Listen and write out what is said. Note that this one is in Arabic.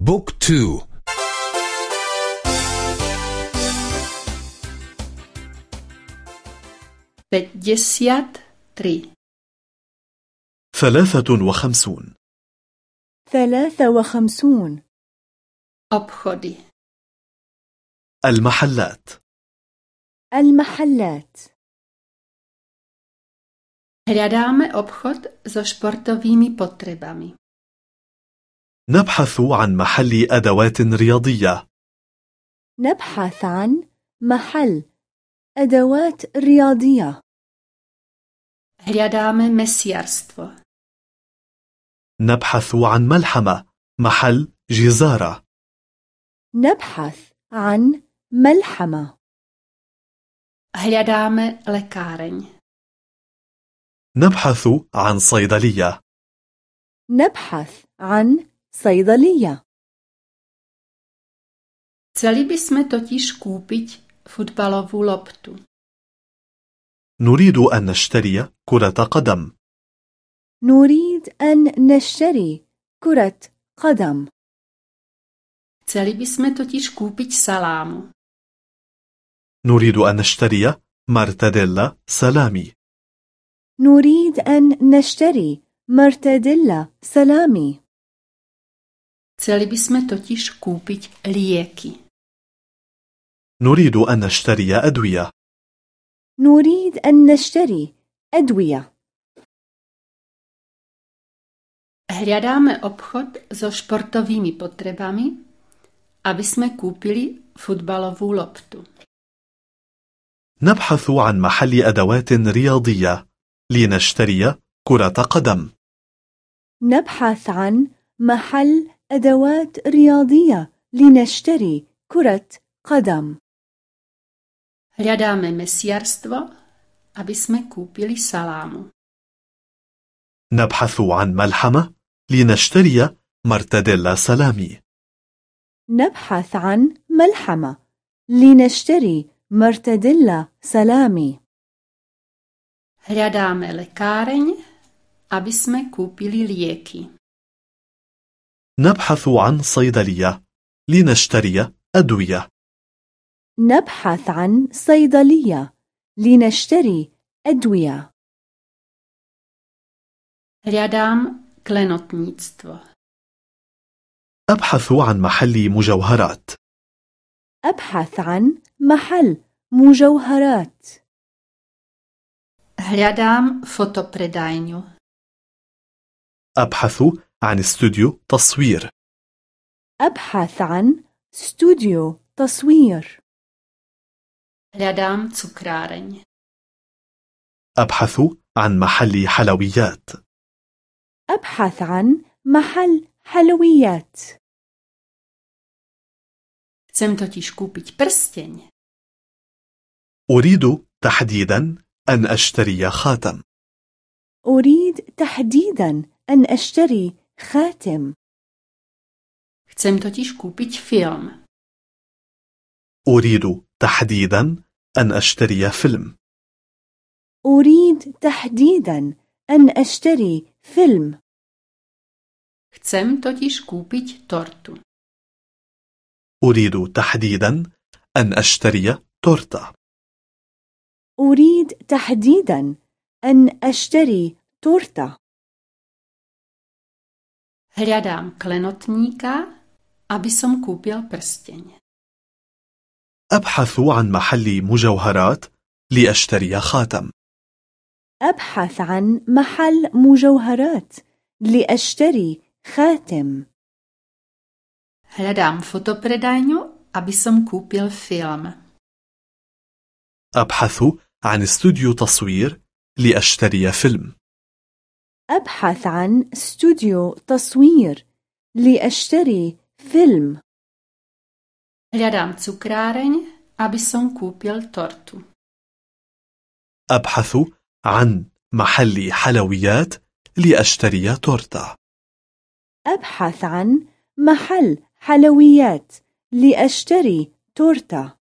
Book two. Päťdesiattri ثلاثة وخمسون. ثلاثة وخمسون. obchody المحلات. المحلات. Hľadáme obchod so športovými potrebami. نبحث عن محل أدوات رياضية. نبحث عن محل أدوات رياضية. Hľadáme mesiarstvo. نبحث عن ملحمة محل جزارة. نبحث عن ملحمة. Hľadáme lekáreň. نبحث عن صيدلية. نبحث عن صيدلية Chceli by sme totiž kúpiť futbalovú loptu. نريد أن نشتري كرة قدم. نريد أن نشتري كرة قدم. Chceli by sme totiž kúpiť salámu. نريد أن نشتري مرتديلا سلامي. نريد أن نشتري مرتديلا سلامي. Chceli by sme totiž kúpiť lieky. نريد أن نشتري أدوية نريد أن نشتري أدوية Hľadáme obchod so športovými potrebami, aby sme kúpili futbalovú loptu. نبحث عن محل أدوات رياضية لنشتري كرة قدم نبحث عن محل أدوات رياضية لنشتري كرة قدم Hľadáme mesiarstvo, aby sme kúpili salámu. نبحث عن ملحمة لنشتري مرتديلا سلامي نبحث عن ملحمة لنشتري مرتديلا سلامي Hľadáme lekáreň, aby sme kúpili lieky. نبحث عن صيدلية. لنشتري أدوية. نبحث عن صيدلية. لنشتري أدوية. Hľadám klenotníctvo. أبحث عن محل مجوهرات. أبحث عن محل مجوهرات. Hľadám fotopredajňu. أبحث عن استوديو تصوير. أبحث عن استوديو تصوير. Hľadám cukráreň. أبحث عن محل حلويات. أبحث عن محل حلويات. Chcem totiž kúpiť prsteň. أريد تحديدا أن أشتري خاتم. أريد تحديدا أن أشتري خاتم Chcem totiž kúpiť film. أريد تحديدا أن أشتري فيلم. أريد تحديدا أن أشتري فيلم. Chcem totiž kúpiť tortu. أريد تحديدا أن أشتري تورتة. أريد تحديدا أن أشتري تورتة. Hľadám klenotníka, aby som kúpil prsteň. أبحث عن محل مجوهرات لأشتري خاتم أبحث عن محل مجوهرات لأشتري خاتم Hľadám fotopredajňu, aby som kúpil film. أبحث عن استوديو تصوير لأشتري فيلم أبحث عن استوديو تصوير لأشتري فيلم. Hľadám cukráreň, aby som kúpil tortu. أبحث عن محل حلويات لأشتري تورتة. أبحث عن محل حلويات لأشتري تورتة.